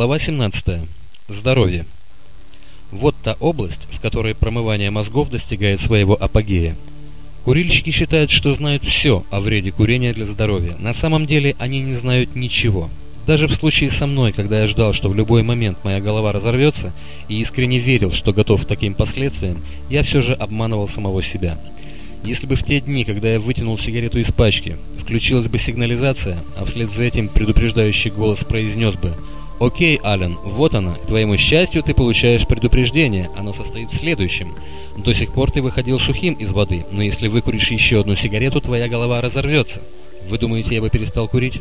Глава 17. Здоровье. Вот та область, в которой промывание мозгов достигает своего апогея. Курильщики считают, что знают все о вреде курения для здоровья. На самом деле они не знают ничего. Даже в случае со мной, когда я ждал, что в любой момент моя голова разорвется, и искренне верил, что готов к таким последствиям, я все же обманывал самого себя. Если бы в те дни, когда я вытянул сигарету из пачки, включилась бы сигнализация, а вслед за этим предупреждающий голос произнес бы «Окей, Ален, вот она. К твоему счастью, ты получаешь предупреждение. Оно состоит в следующем. До сих пор ты выходил сухим из воды, но если выкуришь еще одну сигарету, твоя голова разорвется. Вы думаете, я бы перестал курить?»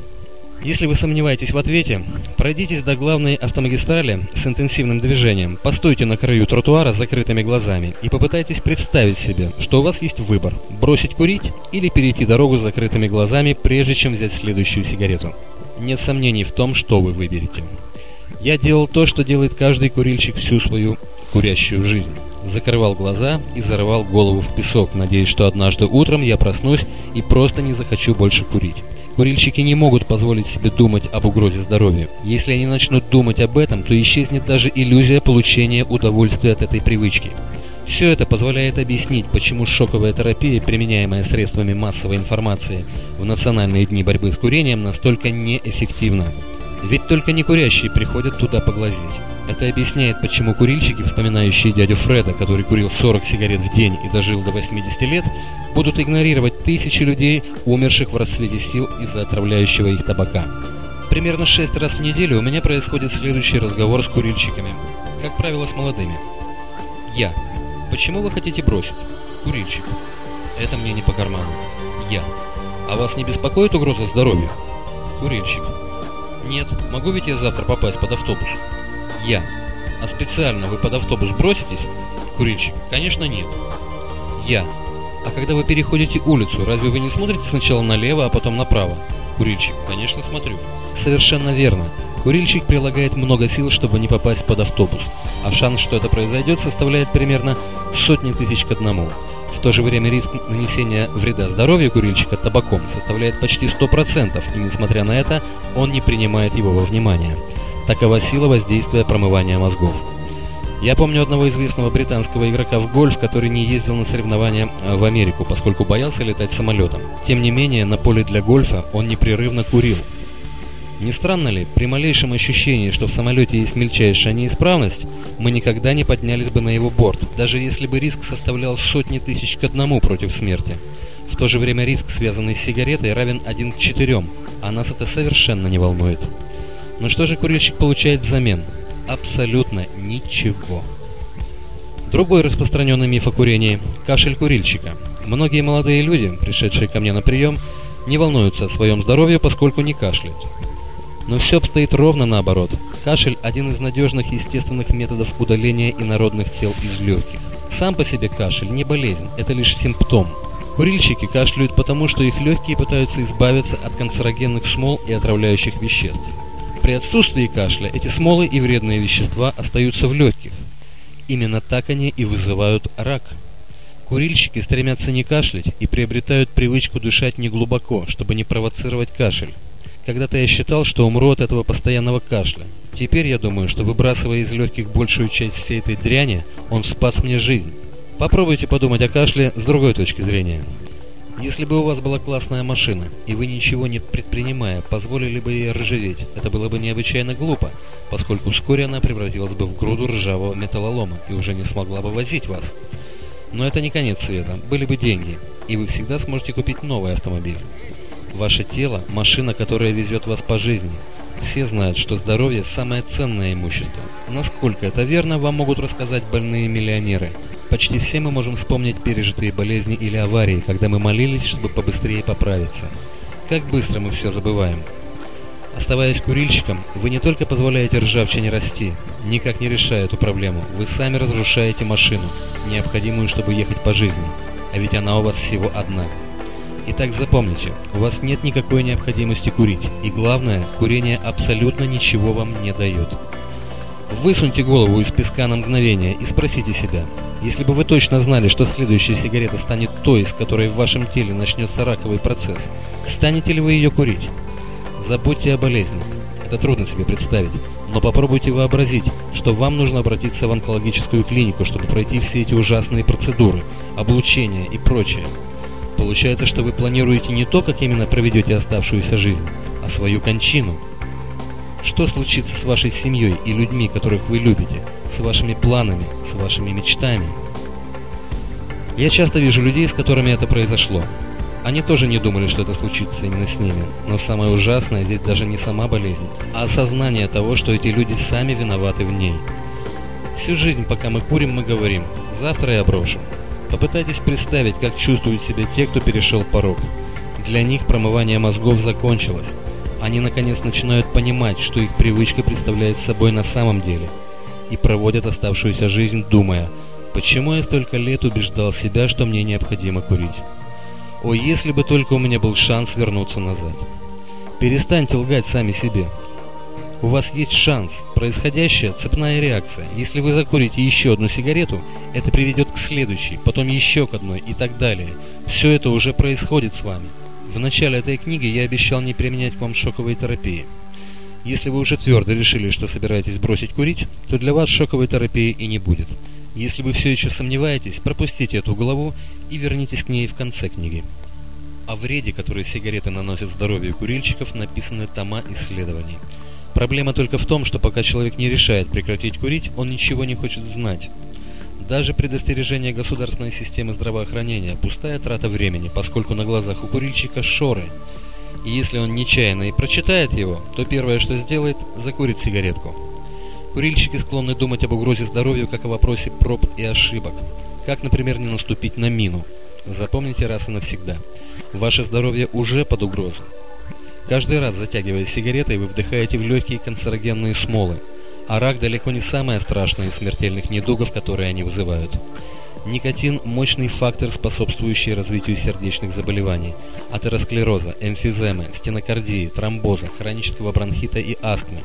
Если вы сомневаетесь в ответе, пройдитесь до главной автомагистрали с интенсивным движением, постойте на краю тротуара с закрытыми глазами и попытайтесь представить себе, что у вас есть выбор – бросить курить или перейти дорогу с закрытыми глазами, прежде чем взять следующую сигарету. Нет сомнений в том, что вы выберете. Я делал то, что делает каждый курильщик всю свою курящую жизнь. Закрывал глаза и зарывал голову в песок, надеясь, что однажды утром я проснусь и просто не захочу больше курить. Курильщики не могут позволить себе думать об угрозе здоровью. Если они начнут думать об этом, то исчезнет даже иллюзия получения удовольствия от этой привычки. Все это позволяет объяснить, почему шоковая терапия, применяемая средствами массовой информации в национальные дни борьбы с курением, настолько неэффективна. Ведь только некурящие приходят туда поглазеть. Это объясняет, почему курильщики, вспоминающие дядю Фреда, который курил 40 сигарет в день и дожил до 80 лет, будут игнорировать тысячи людей, умерших в расцвете сил из-за отравляющего их табака. Примерно 6 раз в неделю у меня происходит следующий разговор с курильщиками. Как правило, с молодыми. Я. Почему вы хотите бросить? Курильщик. Это мне не по карману. Я. А вас не беспокоит угроза здоровью? Курильщик. Нет, могу ведь я завтра попасть под автобус? Я. А специально вы под автобус броситесь? Курильщик. Конечно нет. Я. А когда вы переходите улицу, разве вы не смотрите сначала налево, а потом направо? Курильщик. Конечно смотрю. Совершенно верно. Курильщик прилагает много сил, чтобы не попасть под автобус, а шанс, что это произойдет, составляет примерно сотни тысяч к одному. В то же время риск нанесения вреда здоровью курильщика табаком составляет почти 100%, и несмотря на это, он не принимает его во внимание. Такова сила воздействия промывания мозгов. Я помню одного известного британского игрока в гольф, который не ездил на соревнования э, в Америку, поскольку боялся летать самолетом. Тем не менее, на поле для гольфа он непрерывно курил. Не странно ли, при малейшем ощущении, что в самолете есть мельчайшая неисправность, мы никогда не поднялись бы на его борт, даже если бы риск составлял сотни тысяч к одному против смерти. В то же время риск, связанный с сигаретой, равен 1 к 4, а нас это совершенно не волнует. Но что же курильщик получает взамен? Абсолютно ничего. Другой распространенный миф о курении – кашель курильщика. Многие молодые люди, пришедшие ко мне на прием, не волнуются о своем здоровье, поскольку не кашляют. Но все обстоит ровно наоборот. Кашель – один из надежных естественных методов удаления инородных тел из легких. Сам по себе кашель не болезнь, это лишь симптом. Курильщики кашляют потому, что их легкие пытаются избавиться от канцерогенных смол и отравляющих веществ. При отсутствии кашля эти смолы и вредные вещества остаются в легких. Именно так они и вызывают рак. Курильщики стремятся не кашлять и приобретают привычку дышать неглубоко, чтобы не провоцировать кашель. Когда-то я считал, что умру от этого постоянного кашля. Теперь я думаю, что выбрасывая из легких большую часть всей этой дряни, он спас мне жизнь. Попробуйте подумать о кашле с другой точки зрения. Если бы у вас была классная машина, и вы ничего не предпринимая, позволили бы ей ржаветь, это было бы необычайно глупо, поскольку вскоре она превратилась бы в груду ржавого металлолома и уже не смогла бы возить вас. Но это не конец света, были бы деньги, и вы всегда сможете купить новый автомобиль. Ваше тело – машина, которая везет вас по жизни. Все знают, что здоровье – самое ценное имущество. Насколько это верно, вам могут рассказать больные миллионеры. Почти все мы можем вспомнить пережитые болезни или аварии, когда мы молились, чтобы побыстрее поправиться. Как быстро мы все забываем. Оставаясь курильщиком, вы не только позволяете ржавчине расти, никак не решая эту проблему, вы сами разрушаете машину, необходимую, чтобы ехать по жизни. А ведь она у вас всего одна. Итак, запомните, у вас нет никакой необходимости курить, и главное, курение абсолютно ничего вам не дает. Высуньте голову из песка на мгновение и спросите себя, если бы вы точно знали, что следующая сигарета станет той, с которой в вашем теле начнется раковый процесс, станете ли вы ее курить? Забудьте о болезни. Это трудно себе представить, но попробуйте вообразить, что вам нужно обратиться в онкологическую клинику, чтобы пройти все эти ужасные процедуры, облучение и прочее. Получается, что вы планируете не то, как именно проведете оставшуюся жизнь, а свою кончину. Что случится с вашей семьей и людьми, которых вы любите, с вашими планами, с вашими мечтами? Я часто вижу людей, с которыми это произошло. Они тоже не думали, что это случится именно с ними. Но самое ужасное здесь даже не сама болезнь, а осознание того, что эти люди сами виноваты в ней. Всю жизнь, пока мы курим, мы говорим «завтра я брошу». Попытайтесь представить, как чувствуют себя те, кто перешел порог. Для них промывание мозгов закончилось. Они наконец начинают понимать, что их привычка представляет собой на самом деле. И проводят оставшуюся жизнь, думая, почему я столько лет убеждал себя, что мне необходимо курить. О, если бы только у меня был шанс вернуться назад. Перестаньте лгать сами себе. У вас есть шанс. Происходящая цепная реакция. Если вы закурите еще одну сигарету, это приведет к следующей, потом еще к одной и так далее. Все это уже происходит с вами. В начале этой книги я обещал не применять к вам шоковой терапии. Если вы уже твердо решили, что собираетесь бросить курить, то для вас шоковой терапии и не будет. Если вы все еще сомневаетесь, пропустите эту главу и вернитесь к ней в конце книги. О вреде, который сигареты наносят здоровью курильщиков, написаны тома исследований. Проблема только в том, что пока человек не решает прекратить курить, он ничего не хочет знать. Даже предостережение государственной системы здравоохранения – пустая трата времени, поскольку на глазах у курильщика шоры. И если он нечаянно и прочитает его, то первое, что сделает – закурит сигаретку. Курильщики склонны думать об угрозе здоровью как о вопросе проб и ошибок. Как, например, не наступить на мину. Запомните раз и навсегда. Ваше здоровье уже под угрозой. Каждый раз, затягивая сигаретой, вы вдыхаете в легкие канцерогенные смолы, а рак далеко не самое страшное из смертельных недугов, которые они вызывают. Никотин – мощный фактор, способствующий развитию сердечных заболеваний, атеросклероза, эмфиземы, стенокардии, тромбоза, хронического бронхита и астмы.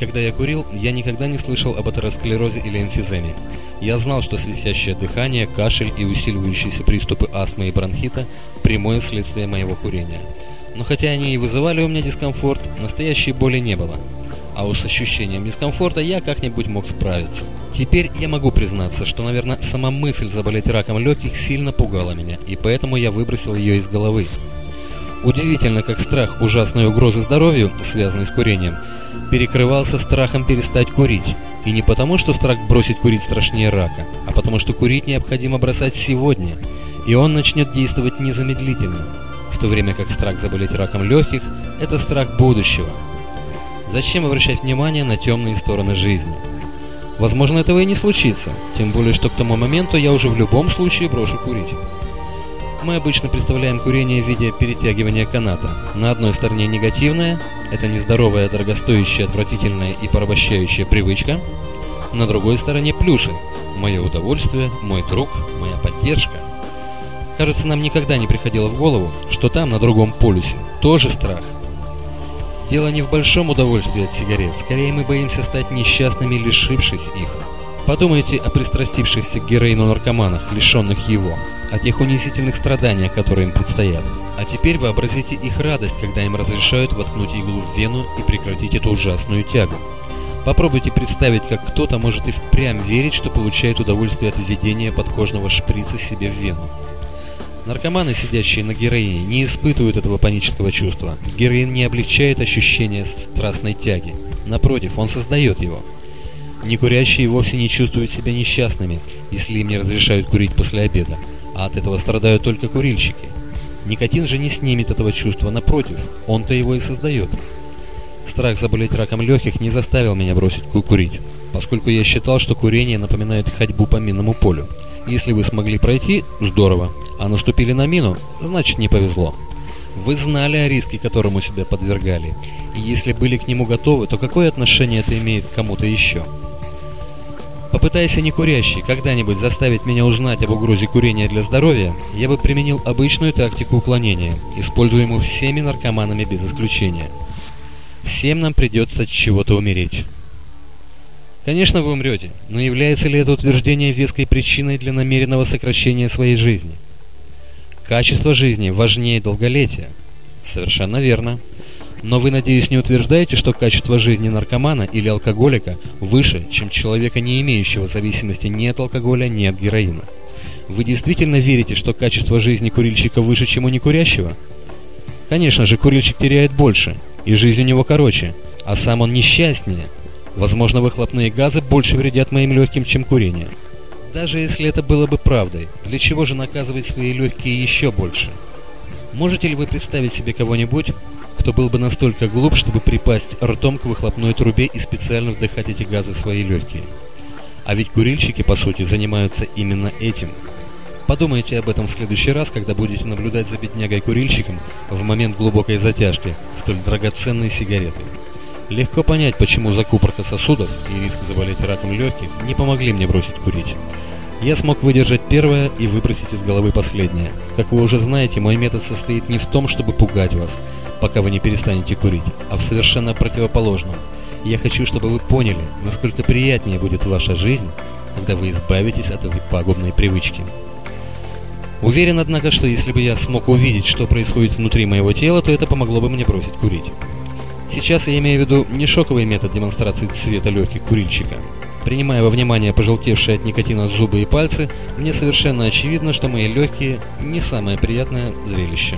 Когда я курил, я никогда не слышал об атеросклерозе или эмфиземе. Я знал, что свистящее дыхание, кашель и усиливающиеся приступы астмы и бронхита – прямое следствие моего курения. Но хотя они и вызывали у меня дискомфорт, настоящей боли не было. А уж с ощущением дискомфорта я как-нибудь мог справиться. Теперь я могу признаться, что, наверное, сама мысль заболеть раком легких сильно пугала меня, и поэтому я выбросил ее из головы. Удивительно, как страх ужасной угрозы здоровью, связанный с курением, перекрывался страхом перестать курить. И не потому, что страх бросить курить страшнее рака, а потому, что курить необходимо бросать сегодня, и он начнет действовать незамедлительно, то время как страх заболеть раком легких – это страх будущего. Зачем обращать внимание на темные стороны жизни? Возможно, этого и не случится, тем более, что к тому моменту я уже в любом случае брошу курить. Мы обычно представляем курение в виде перетягивания каната. На одной стороне негативное – это нездоровая, дорогостоящая, отвратительная и порабощающая привычка. На другой стороне плюсы – мое удовольствие, мой друг, моя поддержка. Кажется, нам никогда не приходило в голову, что там, на другом полюсе, тоже страх. Дело не в большом удовольствии от сигарет, скорее мы боимся стать несчастными, лишившись их. Подумайте о пристрастившихся к героину наркоманах, лишенных его – о тех унизительных страданиях, которые им предстоят. А теперь вообразите их радость, когда им разрешают воткнуть иглу в вену и прекратить эту ужасную тягу. Попробуйте представить, как кто-то может и впрямь верить, что получает удовольствие от введения подкожного шприца себе в вену. Наркоманы, сидящие на героине, не испытывают этого панического чувства. Героин не облегчает ощущение страстной тяги. Напротив, он создает его. Некурящие вовсе не чувствуют себя несчастными, если им не разрешают курить после обеда а от этого страдают только курильщики. Никотин же не снимет этого чувства, напротив, он-то его и создает. Страх заболеть раком легких не заставил меня бросить курить, поскольку я считал, что курение напоминает ходьбу по минному полю. Если вы смогли пройти – здорово, а наступили на мину – значит не повезло. Вы знали о риске, которому себя подвергали, и если были к нему готовы, то какое отношение это имеет к кому-то еще? Попытайся некурящий когда-нибудь заставить меня узнать об угрозе курения для здоровья, я бы применил обычную тактику уклонения, используемую всеми наркоманами без исключения. Всем нам придется от чего-то умереть. Конечно, вы умрете, но является ли это утверждение веской причиной для намеренного сокращения своей жизни? Качество жизни важнее долголетия. Совершенно верно. Но вы, надеюсь, не утверждаете, что качество жизни наркомана или алкоголика выше, чем человека, не имеющего зависимости ни от алкоголя, ни от героина? Вы действительно верите, что качество жизни курильщика выше, чем у некурящего? Конечно же, курильщик теряет больше, и жизнь у него короче, а сам он несчастнее. Возможно, выхлопные газы больше вредят моим легким, чем курение. Даже если это было бы правдой, для чего же наказывать свои легкие еще больше? Можете ли вы представить себе кого-нибудь, кто был бы настолько глуп, чтобы припасть ртом к выхлопной трубе и специально вдыхать эти газы в свои легкие. А ведь курильщики, по сути, занимаются именно этим. Подумайте об этом в следующий раз, когда будете наблюдать за беднягой-курильщиком в момент глубокой затяжки столь драгоценной сигареты. Легко понять, почему закупорка сосудов и риск заболеть раком легких не помогли мне бросить курить. Я смог выдержать первое и выбросить из головы последнее. Как вы уже знаете, мой метод состоит не в том, чтобы пугать вас, пока вы не перестанете курить, а в совершенно противоположном. Я хочу, чтобы вы поняли, насколько приятнее будет ваша жизнь, когда вы избавитесь от этой пагубной привычки. Уверен, однако, что если бы я смог увидеть, что происходит внутри моего тела, то это помогло бы мне бросить курить. Сейчас я имею в виду не шоковый метод демонстрации цвета легких курильщика, Принимая во внимание пожелтевшие от никотина зубы и пальцы, мне совершенно очевидно, что мои легкие не самое приятное зрелище.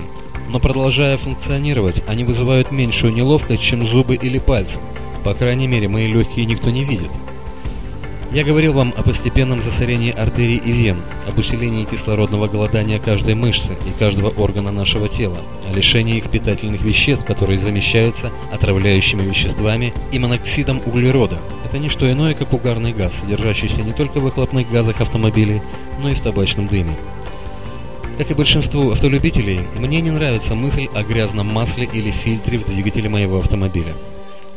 Но продолжая функционировать, они вызывают меньшую неловкость, чем зубы или пальцы. По крайней мере, мои легкие никто не видит. Я говорил вам о постепенном засорении артерий и вен, об усилении кислородного голодания каждой мышцы и каждого органа нашего тела, о лишении их питательных веществ, которые замещаются отравляющими веществами и моноксидом углерода. Это не что иное, как угарный газ, содержащийся не только в выхлопных газах автомобилей, но и в табачном дыме. Как и большинству автолюбителей, мне не нравится мысль о грязном масле или фильтре в двигателе моего автомобиля.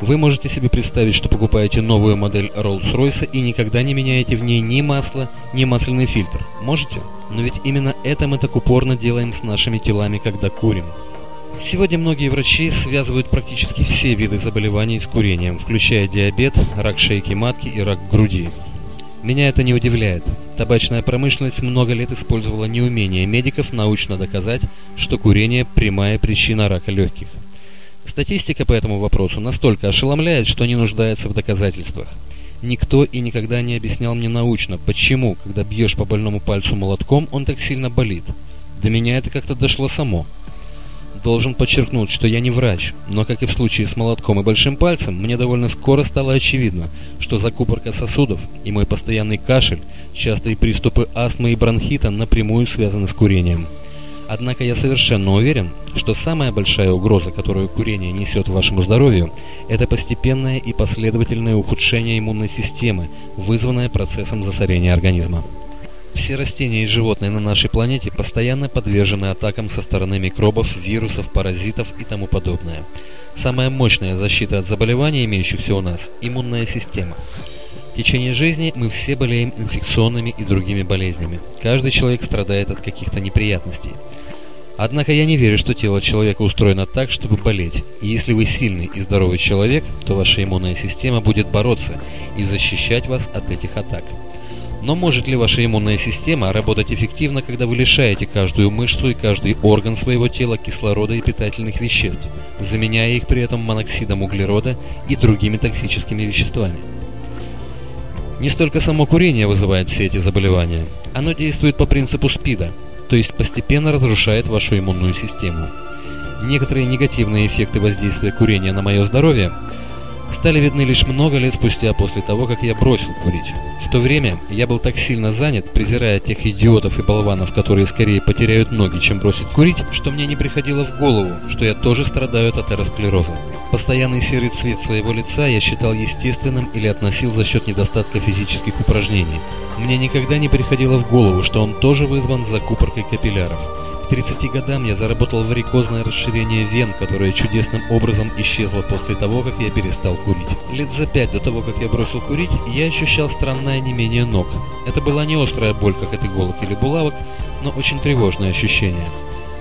Вы можете себе представить, что покупаете новую модель Rolls-Royce и никогда не меняете в ней ни масло, ни масляный фильтр. Можете? Но ведь именно это мы так упорно делаем с нашими телами, когда курим. Сегодня многие врачи связывают практически все виды заболеваний с курением, включая диабет, рак шейки матки и рак груди. Меня это не удивляет. Табачная промышленность много лет использовала неумение медиков научно доказать, что курение – прямая причина рака легких. Статистика по этому вопросу настолько ошеломляет, что не нуждается в доказательствах. Никто и никогда не объяснял мне научно, почему, когда бьешь по больному пальцу молотком, он так сильно болит. До меня это как-то дошло само. Должен подчеркнуть, что я не врач, но, как и в случае с молотком и большим пальцем, мне довольно скоро стало очевидно, что закупорка сосудов и мой постоянный кашель, частые приступы астмы и бронхита напрямую связаны с курением. Однако я совершенно уверен, что самая большая угроза, которую курение несет вашему здоровью, это постепенное и последовательное ухудшение иммунной системы, вызванное процессом засорения организма. Все растения и животные на нашей планете постоянно подвержены атакам со стороны микробов, вирусов, паразитов и тому подобное. Самая мощная защита от заболеваний, имеющихся у нас – иммунная система. В течение жизни мы все болеем инфекционными и другими болезнями. Каждый человек страдает от каких-то неприятностей. Однако я не верю, что тело человека устроено так, чтобы болеть. И если вы сильный и здоровый человек, то ваша иммунная система будет бороться и защищать вас от этих атак. Но может ли ваша иммунная система работать эффективно, когда вы лишаете каждую мышцу и каждый орган своего тела кислорода и питательных веществ, заменяя их при этом моноксидом углерода и другими токсическими веществами? Не столько само курение вызывает все эти заболевания. Оно действует по принципу СПИДа – то есть постепенно разрушает вашу иммунную систему. Некоторые негативные эффекты воздействия курения на мое здоровье стали видны лишь много лет спустя после того, как я бросил курить. В то время я был так сильно занят, презирая тех идиотов и болванов, которые скорее потеряют ноги, чем бросят курить, что мне не приходило в голову, что я тоже страдаю от атеросклероза. Постоянный серый цвет своего лица я считал естественным или относил за счет недостатка физических упражнений. Мне никогда не приходило в голову, что он тоже вызван закупоркой капилляров. К 30 годам я заработал варикозное расширение вен, которое чудесным образом исчезло после того, как я перестал курить. Лет за пять до того, как я бросил курить, я ощущал странное онемение ног. Это была не острая боль, как от иголок или булавок, но очень тревожное ощущение.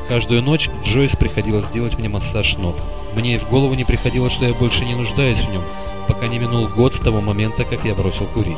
Каждую ночь Джойс приходилось делать мне массаж ног. Мне и в голову не приходило, что я больше не нуждаюсь в нем, пока не минул год с того момента, как я бросил курить.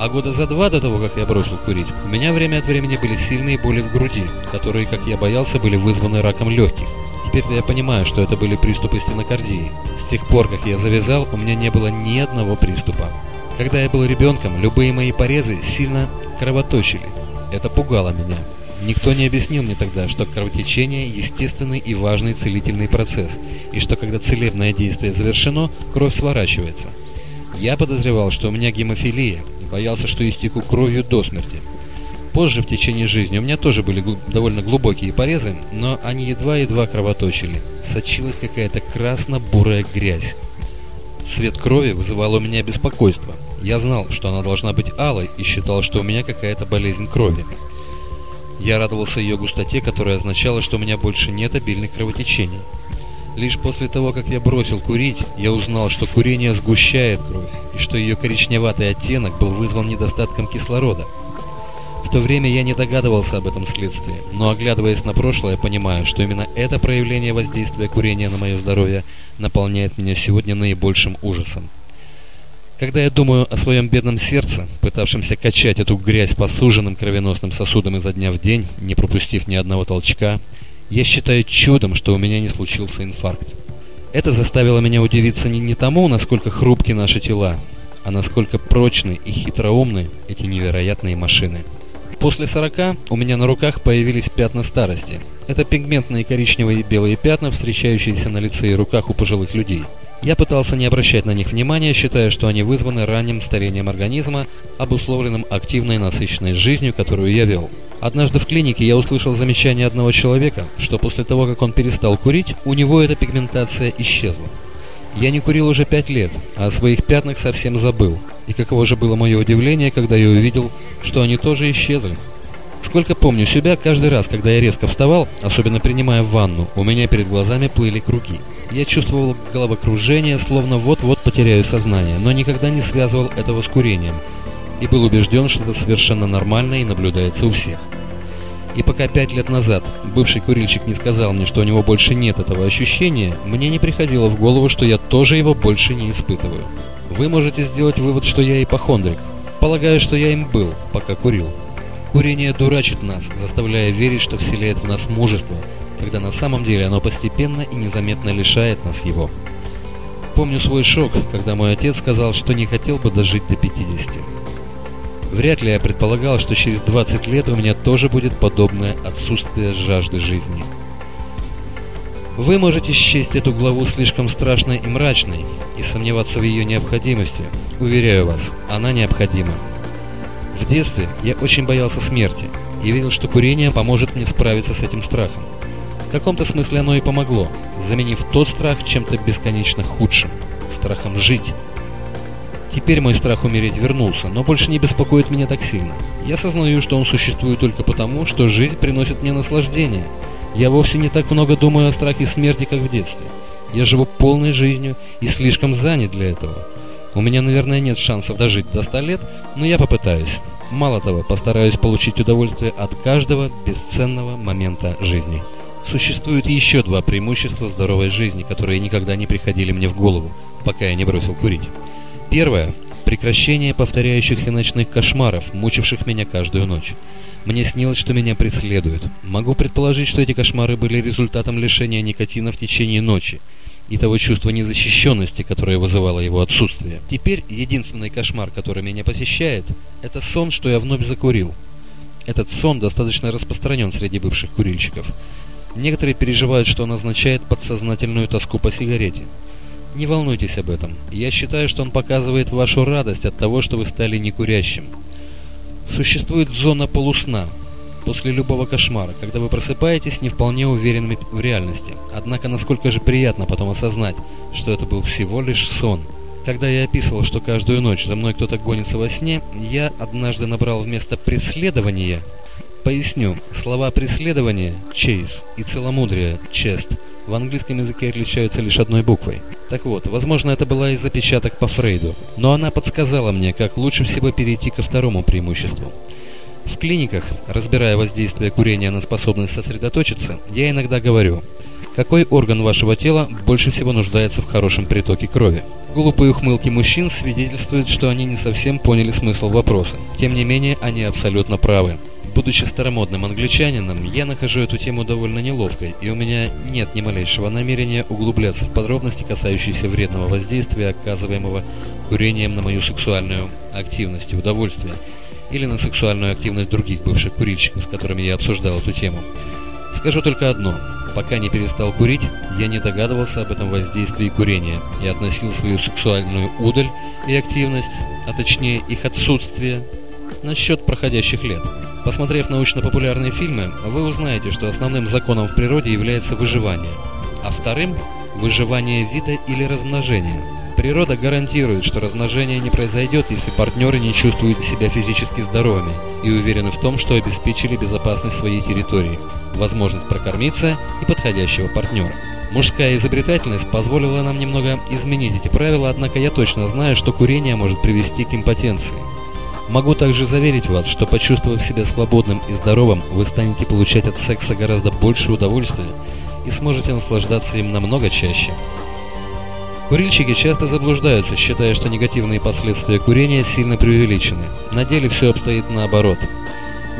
А года за два до того, как я бросил курить, у меня время от времени были сильные боли в груди, которые, как я боялся, были вызваны раком легких. Теперь-то я понимаю, что это были приступы стенокардии. С тех пор, как я завязал, у меня не было ни одного приступа. Когда я был ребенком, любые мои порезы сильно кровоточили. Это пугало меня. Никто не объяснил мне тогда, что кровотечение – естественный и важный целительный процесс, и что когда целебное действие завершено, кровь сворачивается. Я подозревал, что у меня гемофилия, боялся, что истеку кровью до смерти. Позже в течение жизни у меня тоже были гл довольно глубокие порезы, но они едва-едва кровоточили. Сочилась какая-то красно-бурая грязь. Цвет крови вызывал у меня беспокойство. Я знал, что она должна быть алой и считал, что у меня какая-то болезнь крови. Я радовался ее густоте, которая означала, что у меня больше нет обильных кровотечений. Лишь после того, как я бросил курить, я узнал, что курение сгущает кровь, и что ее коричневатый оттенок был вызван недостатком кислорода. В то время я не догадывался об этом следствии, но оглядываясь на прошлое, понимаю, что именно это проявление воздействия курения на мое здоровье наполняет меня сегодня наибольшим ужасом. Когда я думаю о своем бедном сердце, пытавшемся качать эту грязь по суженным кровеносным сосудам изо дня в день, не пропустив ни одного толчка, я считаю чудом, что у меня не случился инфаркт. Это заставило меня удивиться не, не тому, насколько хрупки наши тела, а насколько прочны и хитроумны эти невероятные машины. После 40 у меня на руках появились пятна старости. Это пигментные коричневые и белые пятна, встречающиеся на лице и руках у пожилых людей. Я пытался не обращать на них внимания, считая, что они вызваны ранним старением организма, обусловленным активной насыщенной жизнью, которую я вел. Однажды в клинике я услышал замечание одного человека, что после того, как он перестал курить, у него эта пигментация исчезла. Я не курил уже пять лет, а о своих пятнах совсем забыл. И каково же было мое удивление, когда я увидел, что они тоже исчезли. Сколько помню себя, каждый раз, когда я резко вставал, особенно принимая ванну, у меня перед глазами плыли круги. Я чувствовал головокружение, словно вот-вот потеряю сознание, но никогда не связывал этого с курением и был убежден, что это совершенно нормально и наблюдается у всех. И пока пять лет назад бывший курильщик не сказал мне, что у него больше нет этого ощущения, мне не приходило в голову, что я тоже его больше не испытываю. Вы можете сделать вывод, что я ипохондрик. Полагаю, что я им был, пока курил. Курение дурачит нас, заставляя верить, что вселяет в нас мужество, когда на самом деле оно постепенно и незаметно лишает нас его. Помню свой шок, когда мой отец сказал, что не хотел бы дожить до 50. Вряд ли я предполагал, что через 20 лет у меня тоже будет подобное отсутствие жажды жизни. Вы можете счесть эту главу слишком страшной и мрачной и сомневаться в ее необходимости. Уверяю вас, она необходима. В детстве я очень боялся смерти и верил, что курение поможет мне справиться с этим страхом. В каком-то смысле оно и помогло, заменив тот страх чем-то бесконечно худшим – страхом жить. Теперь мой страх умереть вернулся, но больше не беспокоит меня так сильно. Я осознаю, что он существует только потому, что жизнь приносит мне наслаждение. Я вовсе не так много думаю о страхе смерти, как в детстве. Я живу полной жизнью и слишком занят для этого. У меня, наверное, нет шансов дожить до 100 лет, но я попытаюсь. Мало того, постараюсь получить удовольствие от каждого бесценного момента жизни. Существует еще два преимущества здоровой жизни, которые никогда не приходили мне в голову, пока я не бросил курить. Первое – прекращение повторяющихся ночных кошмаров, мучивших меня каждую ночь. Мне снилось, что меня преследуют. Могу предположить, что эти кошмары были результатом лишения никотина в течение ночи и того чувства незащищенности, которое вызывало его отсутствие. Теперь единственный кошмар, который меня посещает, это сон, что я вновь закурил. Этот сон достаточно распространен среди бывших курильщиков. Некоторые переживают, что он означает подсознательную тоску по сигарете. Не волнуйтесь об этом. Я считаю, что он показывает вашу радость от того, что вы стали некурящим. Существует зона полусна, после любого кошмара, когда вы просыпаетесь не вполне уверенными в реальности. Однако насколько же приятно потом осознать, что это был всего лишь сон. Когда я описывал, что каждую ночь за мной кто-то гонится во сне, я однажды набрал вместо «преследования» Поясню. Слова «преследование» – «chase» и «целомудрие» – «chest» в английском языке отличаются лишь одной буквой. Так вот, возможно, это была из запечаток по Фрейду, но она подсказала мне, как лучше всего перейти ко второму преимуществу. В клиниках, разбирая воздействие курения на способность сосредоточиться, я иногда говорю, какой орган вашего тела больше всего нуждается в хорошем притоке крови? Глупые ухмылки мужчин свидетельствуют, что они не совсем поняли смысл вопроса. Тем не менее, они абсолютно правы. Будучи старомодным англичанином, я нахожу эту тему довольно неловкой, и у меня нет ни малейшего намерения углубляться в подробности, касающиеся вредного воздействия, оказываемого курением на мою сексуальную активность и удовольствие, или на сексуальную активность других бывших курильщиков, с которыми я обсуждал эту тему. Скажу только одно. Пока не перестал курить, я не догадывался об этом воздействии курения и относил свою сексуальную удаль и активность, а точнее их отсутствие, на счет проходящих лет. Посмотрев научно-популярные фильмы, вы узнаете, что основным законом в природе является выживание, а вторым – выживание вида или размножение. Природа гарантирует, что размножение не произойдет, если партнеры не чувствуют себя физически здоровыми и уверены в том, что обеспечили безопасность своей территории, возможность прокормиться и подходящего партнера. Мужская изобретательность позволила нам немного изменить эти правила, однако я точно знаю, что курение может привести к импотенции. Могу также заверить вас, что почувствовав себя свободным и здоровым, вы станете получать от секса гораздо больше удовольствия и сможете наслаждаться им намного чаще. Курильщики часто заблуждаются, считая, что негативные последствия курения сильно преувеличены. На деле все обстоит наоборот.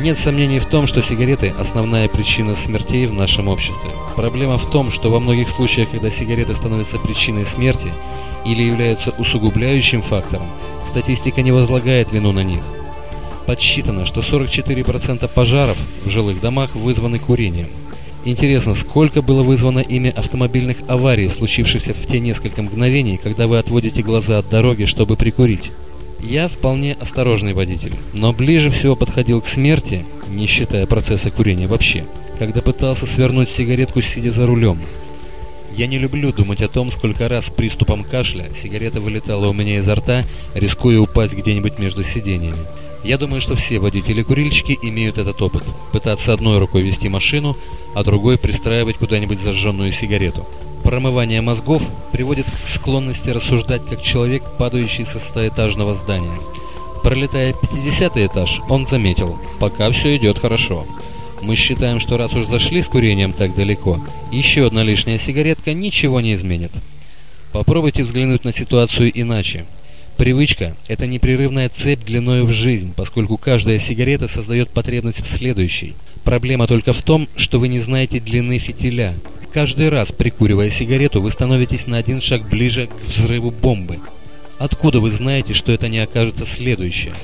Нет сомнений в том, что сигареты – основная причина смертей в нашем обществе. Проблема в том, что во многих случаях, когда сигареты становятся причиной смерти или являются усугубляющим фактором, Статистика не возлагает вину на них. Подсчитано, что 44% пожаров в жилых домах вызваны курением. Интересно, сколько было вызвано ими автомобильных аварий, случившихся в те несколько мгновений, когда вы отводите глаза от дороги, чтобы прикурить? Я вполне осторожный водитель, но ближе всего подходил к смерти, не считая процесса курения вообще, когда пытался свернуть сигаретку, сидя за рулем. Я не люблю думать о том, сколько раз приступом кашля сигарета вылетала у меня изо рта, рискуя упасть где-нибудь между сидениями. Я думаю, что все водители-курильщики имеют этот опыт. Пытаться одной рукой вести машину, а другой пристраивать куда-нибудь зажженную сигарету. Промывание мозгов приводит к склонности рассуждать как человек, падающий со стоэтажного здания. Пролетая 50 этаж, он заметил, пока все идет хорошо. Мы считаем, что раз уж зашли с курением так далеко, еще одна лишняя сигаретка ничего не изменит. Попробуйте взглянуть на ситуацию иначе. Привычка – это непрерывная цепь длиною в жизнь, поскольку каждая сигарета создает потребность в следующей. Проблема только в том, что вы не знаете длины фитиля. Каждый раз, прикуривая сигарету, вы становитесь на один шаг ближе к взрыву бомбы. Откуда вы знаете, что это не окажется следующее?